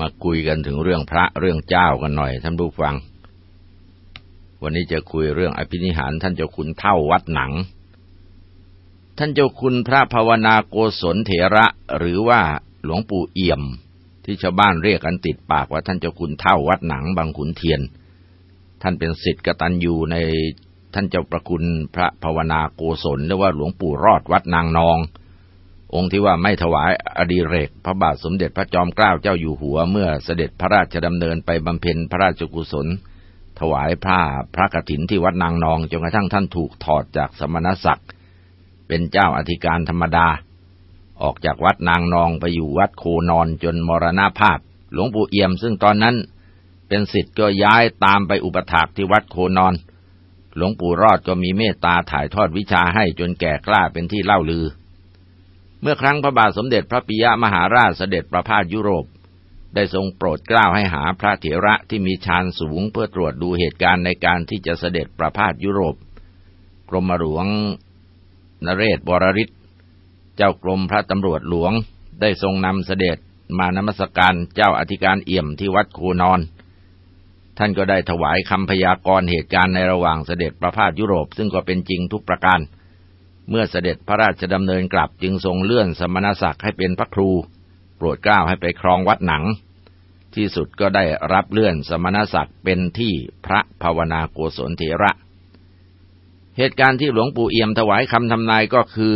มาคุยกันถึงเรื่องพระเรื่องเจ้ากันหน่อย ท่านผู้ฟัง วันนี้จะคุยเรื่องอภินิหารท่านเจ้าคุณเท่าวัดหนัง ท่านเจ้าคุณพระภาวนาโกศลเถระ หรือว่าหลวงปู่เอี่ยม ที่ชาวบ้านเรียกกันติดปากว่าท่านเจ้าคุณเท่าวัดหนังบางขุนเทียน ท่านเป็นศิษย์กตัญญูในท่านเจ้าประคุณพระภาวนาโกศลหรือว่าหลวงปู่รอดวัดนางนอง องค์ที่ว่าไม่ถวายอดีเรก พระบาทสมเด็จพระจอมเกล้าเจ้าอยู่หัวเมื่อเสด็จพระราชดำเนินไปบำเพ็ญพระราชกุศล ถวายผ้าพระกฐินที่วัดนางนองจนกระทั่งท่านถูกถอดจากสมณศักดิ์เป็นเจ้าอธิการธรรมดา ออกจากวัดนางนองไปอยู่วัดโคนอนจนมรณาภาพ หลวงปู่เอี่ยมซึ่งตอนนั้นเป็นสิทธิ์ก็ย้ายตามไปอุปถากที่วัดโคนอน หลวงปู่รอดก็มีเมตตาถ่ายทอดวิชาให้จนแก่กล้าเป็นที่เล่าลือ เมื่อครั้งพระบาทสมเด็จพระปิยมหาราชเสด็จประพาสยุโรป ได้ทรงโปรดเกล้าให้หาพระเถระที่มีฌานสูงเพื่อตรวจดูเหตุการณ์ในการที่จะเสด็จประพาสยุโรป กรมหลวงนเรศบรริศเจ้ากรมพระตำรวจหลวงได้ทรงนำเสด็จมานมัสการเจ้าอธิการเอี่ยมที่วัดคูนอน ท่านก็ได้ถวายคำพยากรณ์เหตุการณ์ในระหว่างเสด็จประพาสยุโรป ซึ่งก็เป็นจริงทุกประการ เมื่อเสด็จพระราชดำเนินกลับจึงทรงเลื่อนสมณศักดิ์ให้เป็นพระครู โปรดเกล้าให้ไปครองวัดหนัง ที่สุดก็ได้รับเลื่อนสมณศักดิ์เป็นที่พระภาวนาโกศลเถระ เหตุการณ์ที่หลวงปู่เอี่ยมถวายคำทำนายก็คือ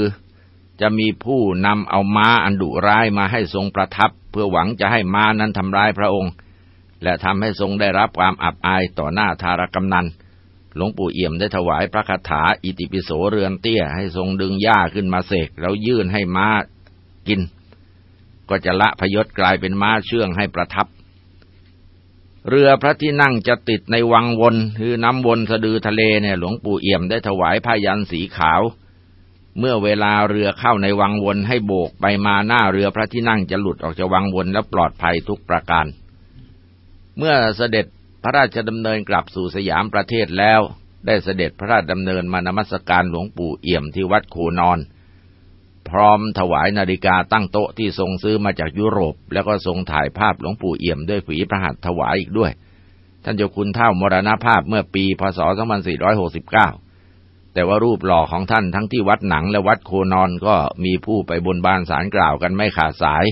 จะมีผู้นำเอาม้าอันดุร้ายมาให้ทรงประทับ เพื่อหวังจะให้ม้านั้นทำร้ายพระองค์ และทำให้ทรงได้รับความอับอายต่อหน้าธารกำนัน หลวงปู่เอี่ยมได้ถวายพระคาถาอิติปิโสเรือนเตี้ยให้ทรงดึงหญ้าขึ้นมาเสกแล้วยื่นให้ม้ากิน ก็จะละพยศกลายเป็นม้าเชื่องให้ประทับ เรือพระที่นั่งจะติดในวังวนคือน้ำวนสะดือทะเลเนี่ยหลวงปู่เอี่ยมได้ถวายผ้ายันสีขาว เมื่อเวลาเรือเข้าในวังวนให้โบกไปมาหน้าเรือพระที่นั่งจะหลุดออกจากวังวนแล้วปลอดภัยทุกประการ เมื่อเสด็จ พระราชดำเนินกลับสู่สยามประเทศแล้ว ได้เสด็จพระราชดำเนินมานมัสการหลวงปู่เอี่ยมที่วัดโคนอน พร้อมถวายนาฬิกาตั้งโต๊ะที่ทรงซื้อมาจากยุโรป แล้วก็ทรงถ่ายภาพหลวงปู่เอี่ยมด้วยฝีพระหัตถ์ถวายอีกด้วย ท่านเจ้าคุณเท่ามรณภาพเมื่อปีพศ 2469 แต่ว่ารูปหล่อของท่านทั้งที่วัดหนังและวัดโคนอนก็มีผู้ไปบนบานสารกล่าวกันไม่ขาดสาย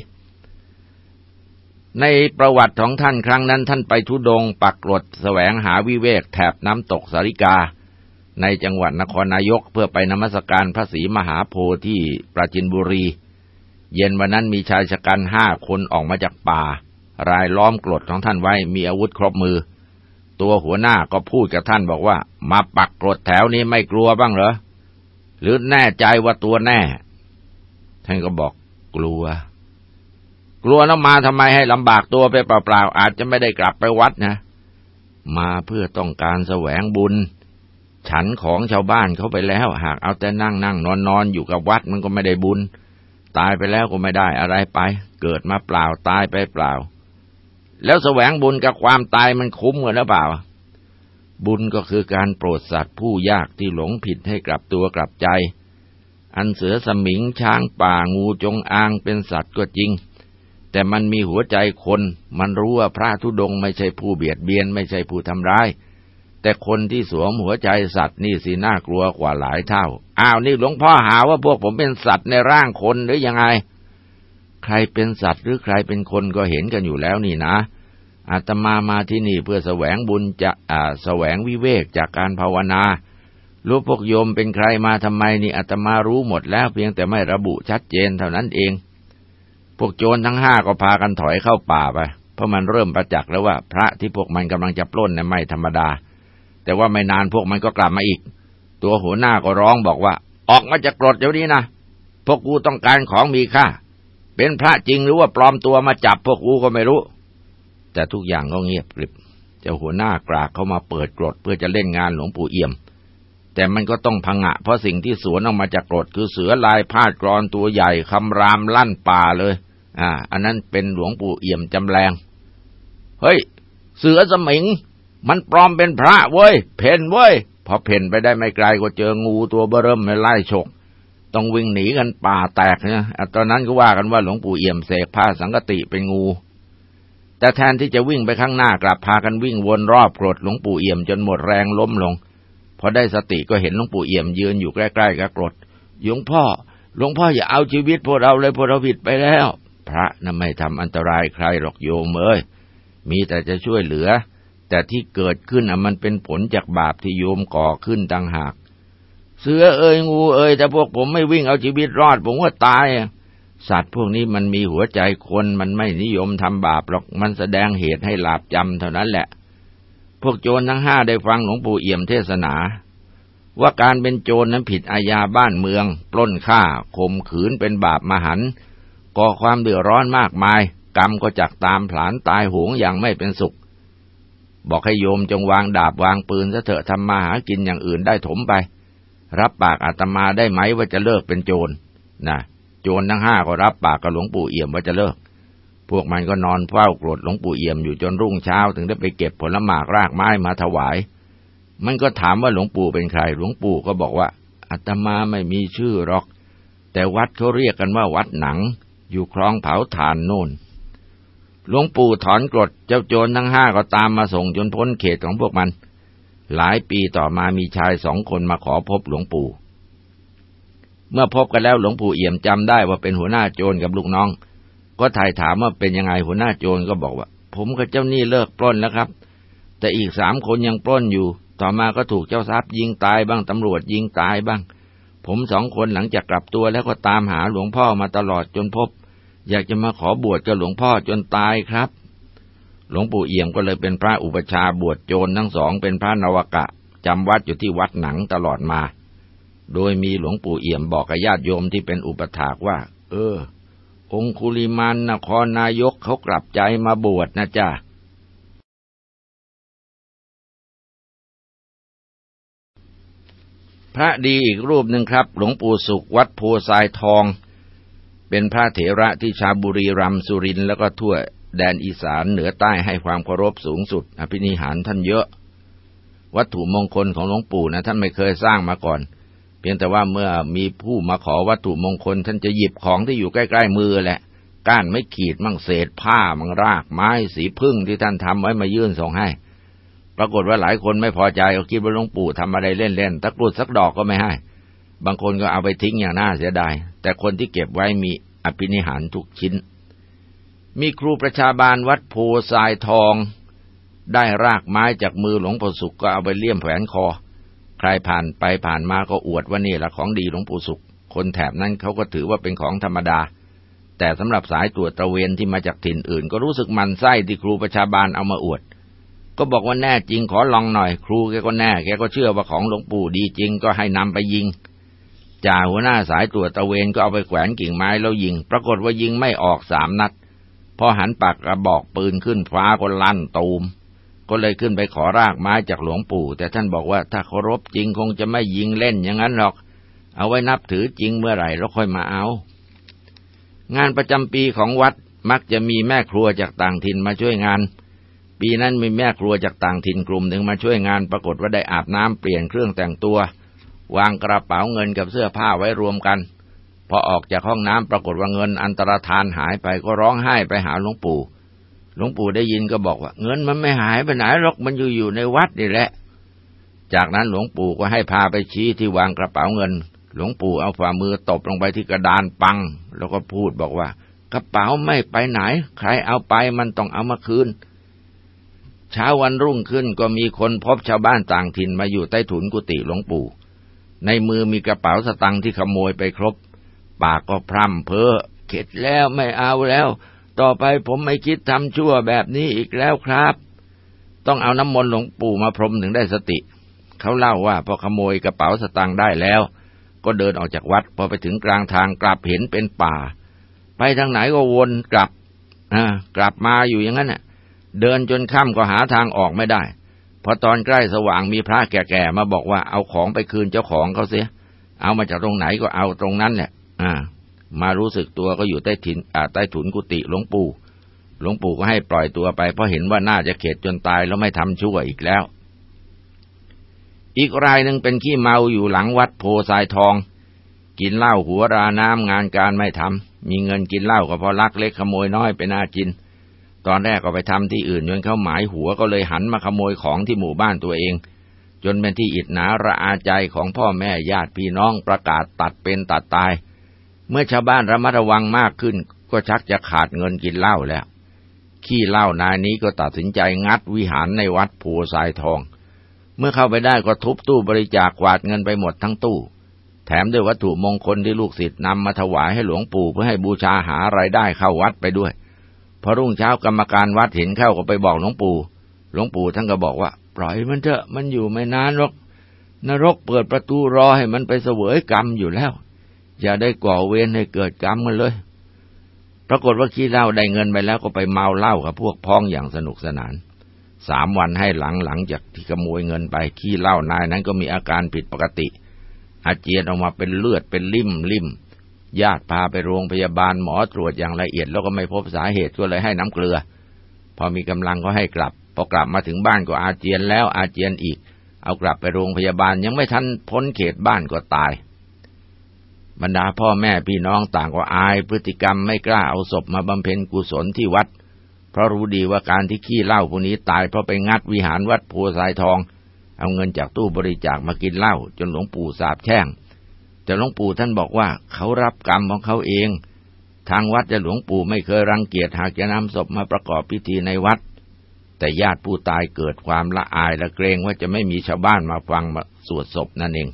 ในประวัติของท่านครั้งนั้นท่านไปทุดงปักกรดแสวงหาวิเวกแถบน้ำตกสาริกา ในจังหวัดนครนายกเพื่อไปนมัสการพระศรีมหาโพธิ์ที่ปราจินบุรี เย็นวันนั้นมีชายชะกันห้าคนออกมาจากป่า รายล้อมกรดของท่านไว้มีอาวุธครบมือ ตัวหัวหน้าก็พูดกับท่านบอกว่า มาปักกรดแถวนี้ไม่กลัวบ้างเหรอหรือแน่ใจว่าตัวแน่ ท่านก็บอกกลัว กลัวแล้วมาทำไมให้ลำบากตัวไปเปล่าๆอาจจะไม่ได้กลับไปวัดนะ มาเพื่อต้องการแสวงบุญ ฉันของชาวบ้านเขาไปแล้ว หากเอาแต่นั่งนั่งนอนนอนอยู่กับวัดมันก็ไม่ได้บุญ ตายไปแล้วก็ไม่ได้อะไรไป เกิดมาเปล่าตายไปเปล่า แล้วแสวงบุญกับความตายมันคุ้มกันหรือเปล่า บุญก็คือการโปรดสัตว์ผู้ยากที่หลงผิดให้กลับตัวกลับใจ อันเสือสมิงช้างป่างูจงอางเป็นสัตว์ก็จริง แต่มันมีหัวใจคน มันรู้ว่าพระธุดงไม่ใช่ผู้เบียดเบียนไม่ใช่ผู้ทำร้าย แต่คนที่สวมหัวใจสัตว์นี่สิน่ากลัวกว่าหลายเท่า อ้าวนี่หลวงพ่อหาว่าพวกผมเป็นสัตว์ในร่างคนหรือยังไง ใครเป็นสัตว์หรือใครเป็นคนก็เห็นกันอยู่แล้วนี่นะ อาตมามาที่นี่เพื่อแสวงบุญจะอ่าแสวงวิเวกจากการภาวนารู้พวกโยมเป็นใครมาทำไมนี่อาตมารู้หมดแล้วเพียงแต่ไม่ระบุชัดเจนเท่านั้นเอง พวกโจรทั้งห้าก็พากันถอยเข้าป่าไป เพราะมันเริ่มประจักษ์แล้วว่า พระที่พวกมันกำลังจะปล้นเนี่ยไม่ธรรมดา แต่ว่าไม่นานพวกมันก็กลับมาอีก ตัวหัวหน้าก็ร้องบอกว่า ออกมาจากกรดเดี๋ยวนี้นะพวกกูต้องการของมีค่า เป็นพระจริงหรือว่าปลอมตัวมาจับพวกกูก็ไม่รู้ แต่ทุกอย่างก็เงียบกริบเจ้าหัวหน้ากรากเข้ามาเปิดกรดเพื่อจะเล่นงานหลวงปู่เอี่ยม แต่มันก็ต้องพังะ เพราะสิ่งที่สวนออกมาจากกรดคือเสือลายพาดกรอนตัวใหญ่คำรามลั่นป่าเลย อ่า อันนั้นเป็นหลวงปู่เอี่ยมจำแรง เฮ้ย เสือสมิง มันปลอมเป็นพระเว้ย เพ่นเว้ย พอเพ่นไปได้ไม่ไกลก็เจองูตัวเบิ่มไม่ไล่ฉก ต้องวิ่งหนีกันป่าแตกนะตอนนั้นก็ว่ากันว่าหลวงปู่เอี่ยมเสกผ้าสังกติเป็นงู แต่แทนที่จะวิ่งไปข้างหน้ากลับพากันวิ่งวนรอบกรดหลวงปู่เอี่ยมจนหมดแรงล้มลง พอได้สติก็เห็นหลวงปู่เอี่ยมยืนอยู่ใกล้ๆกับกรดหลวงพ่อหลวงพ่ออย่าเอาชีวิตพวกเราเลยพวกเราผิดไปแล้ว พระน่ะไม่ทำอันตรายใครหรอกโยมเอ้ยมีแต่จะช่วยเหลือ แต่ที่เกิดขึ้นอะมันเป็นผลจากบาปที่โยมก่อขึ้นต่างหาก เสือเอ้ยงูเอ้ยแต่พวกผมไม่วิ่งเอาชีวิตรอด ผมว่าตาย สัตว์พวกนี้มันมีหัวใจคนมันไม่นิยมทำบาปหรอกมันแสดงเหตุให้หลาบจำเท่านั้นแหละ พวกโจรทั้งห้าได้ฟังหลวงปู่เอี่ยมเทศนาว่าการเป็นโจรนั้นผิดอาญาบ้านเมือง ปล้นฆ่าข่มขืนเป็นบาปมหัน ก่อความเดือดร้อนมากมาย กรรมก็จักตามผลานตายหงอย่างไม่เป็นสุข บอกให้โยมจงวางดาบวางปืนซะเถอะทำมาหากินอย่างอื่นได้ถมไป รับปากอาตมาได้ไหมว่าจะเลิกเป็นโจรนะโจรทั้งห้าก็รับปากกับหลวงปู่เอี่ยมว่าจะเลิก พวกมันก็นอนเฝ้าโกรธหลวงปู่เอี่ยมอยู่จนรุ่งเช้าถึงได้ไปเก็บผลหมากรากไม้มาถวาย มันก็ถามว่าหลวงปู่เป็นใคร หลวงปู่ก็บอกว่าอาตมาไม่มีชื่อหรอก แต่วัดเขาเรียกกันว่าวัดหนัง อยู่คลองเผาถ่านโน่น หลวงปู่ถอนกรดเจ้าโจรทั้งห้าก็ตามมาส่งจนพ้นเขตของพวกมัน หลายปีต่อมามีชายสองคนมาขอพบหลวงปู่ เมื่อพบกันแล้วหลวงปู่เอี่ยมจำได้ว่าเป็นหัวหน้าโจรกับลูกน้อง ก็ถ่ายถามว่าเป็นยังไงหัวหน้าโจรก็บอกว่า ผมกับเจ้านี่เลิกปล้นแล้วครับ แต่อีกสามคนยังปล้นอยู่ ต่อมาก็ถูกเจ้าทรัพย์ยิงตายบ้างตำรวจยิงตายบ้างผมสองคนหลังจากกลับตัวแล้วก็ตามหาหลวงพ่อมาตลอดจนพบ อยากจะมาขอบวชกับหลวงพ่อจนตายครับ หลวงปู่เอี่ยมก็เลยเป็นพระอุปชาบวชโจรทั้งสองเป็นพระนวกะจำวัดอยู่ที่วัดหนังตลอดมา โดยมีหลวงปู่เอี่ยมบอกกับญาติโยมที่เป็นอุปถากว่า เออ องคุลิมานนครนายกเขากลับใจมาบวชนะจ๊ะพระดีอีกรูปหนึ่งครับ หลวงปู่สุขวัดโพทรายทอง เป็นพระเถระที่ชาบุรีรัมสุรินแล้วก็ทั่วแดนอีสานเหนือใต้ให้ความเคารพสูงสุด อภินิหารท่านเยอะ วัตถุมงคลของหลวงปู่นะท่านไม่เคยสร้างมาก่อน เพียงแต่ว่าเมื่อมีผู้มาขอวัตถุมงคล ท่านจะหยิบของที่อยู่ใกล้ๆมือแหละ ก้านไม่ขีดมั่งเศษผ้ามั่งรากไม้สีพึ่งที่ท่านทำไว้มายื่นส่งให้ ปรากฏว่าหลายคนไม่พอใจก็คิดว่าหลวงปู่ทำอะไรเล่นๆตะกรุดสักดอกก็ไม่ให้ บางคนก็เอาไปทิ้งอย่างน่าเสียดาย แต่คนที่เก็บไว้มีอภินิหารทุกชิ้น มีครูประชาบาลวัดโพทรายทอง ได้รากไม้จากมือหลวงปู่สุขก็เอาไปเลี่ยมแผวนคอ ใครผ่านไปผ่านมาก็อวดว่านี่แหละของดีหลวงปู่สุข คนแถบนั้นเขาก็ถือว่าเป็นของธรรมดา แต่สำหรับสายตรวจตระเวนที่มาจากถิ่นอื่น ก็รู้สึกมันไส้ที่ครูประชาบาลเอามาอวด ก็บอกว่าแน่จริงขอลองหน่อย ครูแกก็แน่แกก็เชื่อว่าของหลวงปู่ดีจริงก็ให้นำไปยิง จ่าหัวหน้าสายตรวจตะเวนก็เอาไปแขวนกิ่งไม้แล้วยิง ปรากฏว่ายิงไม่ออกสามนัด พอหันปากกระบอกปืนขึ้นฟ้าก็ลั่นตูม ก็เลยขึ้นไปขอรากไม้จากหลวงปู่ แต่ท่านบอกว่าถ้าเคารพจริงคงจะไม่ยิงเล่นอย่างนั้นหรอก เอาไว้นับถือจริงเมื่อไหร่แล้วค่อยมาเอา งานประจำปีของวัดมักจะมีแม่ครัวจากต่างถิ่นมาช่วยงาน ปีนั้นมีแม่ครัวจากต่างถิ่นกลุ่มหนึ่งมาช่วยงาน ปรากฏว่าได้อาบน้ำเปลี่ยนเครื่องแต่งตัว วางกระเป๋าเงินกับเสื้อผ้าไว้รวมกัน พอออกจากห้องน้ำปรากฏว่าเงินอันตรธานหายไปก็ร้องไห้ไปหาหลวงปู่หลวงปู่ได้ยินก็บอกว่า เงินมันไม่หายไปไหนหรอกมันอยู่อยู่ในวัดนี่แหละ จากนั้นหลวงปู่ก็ให้พาไปชี้ที่วางกระเป๋าเงิน หลวงปู่เอาฝ่ามือตบลงไปที่กระดานปัง แล้วก็พูดบอกว่า กระเป๋าไม่ไปไหน ใครเอาไปมันต้องเอามาคืนเช้าวันรุ่งขึ้นก็มีคนพบชาวบ้านต่างถิ่นมาอยู่ใต้ถุนกุฏิหลวงปู่ ในมือมีกระเป๋าสตังค์ที่ขโมยไปครบ ปากก็พร่ำเพ้อเข็ดแล้วไม่เอาแล้ว ต่อไปผมไม่คิดทำชั่วแบบนี้อีกแล้วครับ ต้องเอาน้ำมนต์หลวงปู่มาพรมถึงได้สติ เขาเล่าว่าพอขโมยกระเป๋าสตางค์ได้แล้ว ก็เดินออกจากวัด พอไปถึงกลางทางกลับเห็นเป็นป่า ไปทางไหนก็วนกลับอกลับมาอยู่อย่างนั้นน่ะ เดินจนค่ำก็หาทางออกไม่ได้ พอตอนใกล้สว่างมีพระแก่ๆมาบอกว่าเอาของไปคืนเจ้าของเขาเสีย เอามาจากตรงไหนก็เอาตรงนั้นแหละอ่า มารู้สึกตัวก็อยู่ใต้ถินใต้ถุนกุฏิหลวงปู่ หลวงปู่ก็ให้ปล่อยตัวไป เพราะเห็นว่าน่าจะเข็ดจนตายแล้วไม่ทำชั่วอีกแล้ว อีกรายหนึ่งเป็นขี้เมาอยู่หลังวัดโพสายทอง กินเหล้าหัวราน้ำงานการไม่ทำมีเงินกินเหล้าก็พอลักเล็กขโมยน้อยเป็นอาจิน ตอนแรกก็ไปทำที่อื่นจนเขาหมายหัวก็เลยหันมาขโมยของที่หมู่บ้านตัวเอง จนเป็นที่อิดหนาระอาใจของพ่อแม่ญาติพี่น้องประกาศตัดเป็นตัดตาย เมื่อชาวบ้านระมัดระวังมากขึ้น ก็ชักจะขาดเงินกินเหล้าแล้ว ขี้เหล้านายนี้ก็ตัดสินใจงัดวิหารในวัดภูสายทอง เมื่อเข้าไปได้ก็ทุบตู้บริจาคกวาดเงินไปหมดทั้งตู้ แถมด้วยวัตถุมงคลที่ลูกศิษย์นำมาถวายให้หลวงปู่เพื่อให้บูชาหาไรายได้เข้าวัดไปด้วย พอรุ่งเช้ากรรมการวัดเห็นเข้าก็ไปบอกหลวงปู่ หลวงปู่ท่านก็บอกว่า ปล่อยมันเถอะมันอยู่ไม่นานหรอก นรกเปิดประตูรอให้มันไปเสวยกรรมอยู่แล้ว อย่าได้ก่อเวรให้เกิดกรรมมันเลย ปรากฏว่าขี้เหล้าได้เงินไปแล้วก็ไปเมาเหล้ากับพวกพ้องอย่างสนุกสนานสามวันให้หลังหลังจากที่ขโมยเงินไปขี้เหล้านายนั้นก็มีอาการผิดปกติ อาเจียนออกมาเป็นเลือดเป็นลิ่มลิ่ม ญาติพาไปโรงพยาบาลหมอตรวจอย่างละเอียดแล้วก็ไม่พบสาเหตุก็เลยให้น้ำเกลือ พอมีกำลังก็ให้กลับ พอกลับมาถึงบ้านก็อาเจียนแล้วอาเจียนอีก เอากลับไปโรงพยาบาลยังไม่ทันพ้นเขตบ้านก็ตาย บรรดาพ่อแม่พี่น้องต่างก็อายพฤติกรรมไม่กล้าเอาศพมาบำเพ็ญกุศลที่วัด เพราะรู้ดีว่าการที่ขี้เหล้าผู้นี้ตายเพราะไปงัดวิหารวัดโพสายทอง เอาเงินจากตู้บริจาคมากินเหล้าจนหลวงปู่สาบแช่ง แต่หลวงปู่ท่านบอกว่าเขารับกรรมของเขาเอง ทางวัดจะหลวงปู่ไม่เคยรังเกียจหากจะนำศพมาประกอบพิธีในวัด แต่ญาติผู้ตายเกิดความละอายและเกรงว่าจะไม่มีชาวบ้านมาฟังมาสวดศพนั่นเอง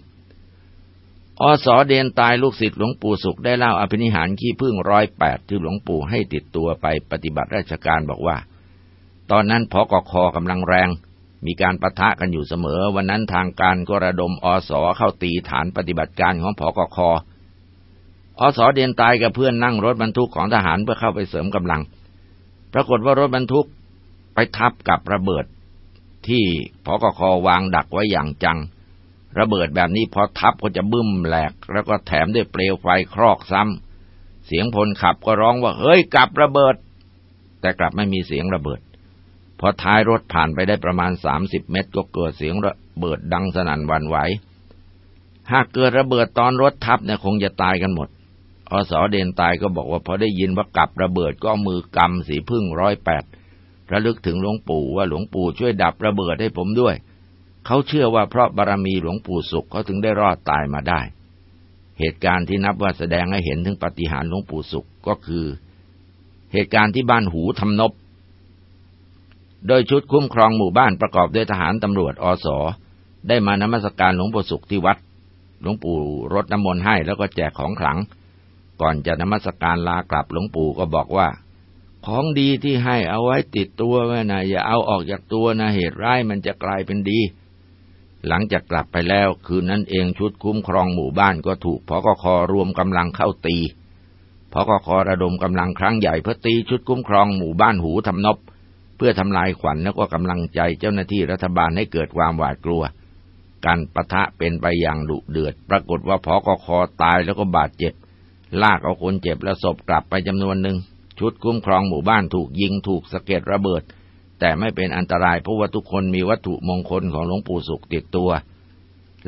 อสอเดนตายลูกศิษย์หลวงปู่สุขได้เล่าอภินิหารขี้พึ่งร้อยแปดที่หลวงปู่ให้ติดตัวไปปฏิบัติราชการบอกว่า ตอนนั้นพอกคอกำลังแรง มีการประทะกันอยู่เสมอ วันนั้นทางการก็ระดมอสอเข้าตีฐานปฏิบัติการของผอกคอสอเดียนตายกับเพื่อนนั่งรถบรรทุกของทหารเพื่อเข้าไปเสริมกำลัง ปรากฏว่ารถบรรทุกไปทับกับระเบิดที่ผอกควางดักไว้อย่างจัง ระเบิดแบบนี้พอทับก็จะบึ้มแหลก แล้วก็แถมด้วยเปลวไฟครอกซ้ำ เสียงพลขับก็ร้องว่า เฮ้ยกลับระเบิด แต่กลับไม่มีเสียงระเบิด พอท้ายรถผ่านไปได้ประมาณสามสิบเมตรก็เกิดเสียงระเบิดดังสนั่นวันไหว หากเกิดระเบิดตอนรถทับเนี่ยคงจะตายกันหมด อสอเดนตายก็บอกว่าพอได้ยินว่ากลับระเบิดก็มือกำสีพึ่งร้อยแปดระลึกถึงหลวงปู่ว่าหลวงปู่ช่วยดับระเบิดให้ผมด้วย เขาเชื่อว่าเพราะบารรมีหลวงปู่สุขเขาถึงได้รอดตายมาได้ เหตุการณ์ที่นับว่าแสดงให้เห็นถึงปฏิหารหลวงปู่สุขก็คือ เหตุการณ์ที่บ้านหูทำนบ โดยชุดคุ้มครองหมู่บ้านประกอบด้วยทหารตำรวจอสอได้มานมัสการหลวงปู่สุขที่วัด หลวงปู่รดน้ำมนต์ให้แล้วก็แจกของขลัง ก่อนจะนมัสการลากลับหลวงปู่ก็บอกว่า ของดีที่ให้เอาไว้ติดตัวไว้นะอย่าเอาออกจากตัวนะเหตุร้ายมันจะกลายเป็นดี หลังจากกลับไปแล้วคืนนั้นเองชุดคุ้มครองหมู่บ้านก็ถูกพกครวมกำลังเข้าตีพกคระดมกำลังครั้งใหญ่เพื่อตีชุดคุ้มครองหมู่บ้านหูทำนบ เพื่อทำลายขวัญแล้วก็กำลังใจเจ้าหน้าที่รัฐบาลให้เกิดความหวาดกลัว การประทะเป็นไปอย่างดุเดือด ปรากฏว่าพอกคอตายแล้วก็บาดเจ็บ ลากเอาคนเจ็บและศพกลับไปจำนวนหนึ่ง ชุดคุ้มครองหมู่บ้านถูกยิงถูกสะเก็ดระเบิด แต่ไม่เป็นอันตรายเพราะว่าทุกคนมีวัตถุมงคลของหลวงปู่สุขติดตัว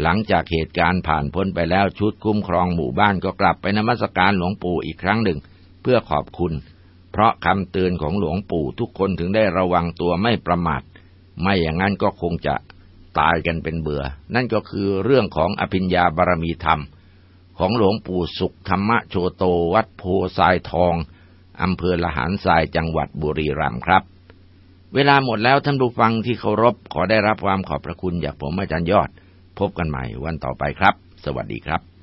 หลังจากเหตุการณ์ผ่านพ้นไปแล้วชุดคุ้มครองหมู่บ้านก็กลับไปนมัสการหลวงปู่อีกครั้งหนึ่ง เพื่อขอบคุณ เพราะคำเตือนของหลวงปู่ทุกคนถึงได้ระวังตัวไม่ประมาท ไม่อย่างนั้นก็คงจะตายกันเป็นเบื่อ นั่นก็คือเรื่องของอภิญญาบารมีธรรม ของหลวงปู่สุขธรรมโชโตวัดโพทรายทองอำเภอละหารทรายจังหวัดบุรีรัมย์ครับ เวลาหมดแล้วท่านผู้ฟังที่เคารพขอได้รับความขอบพระคุณจากผมอาจารย์ยอด พบกันใหม่วันต่อไปครับ สวัสดีครับ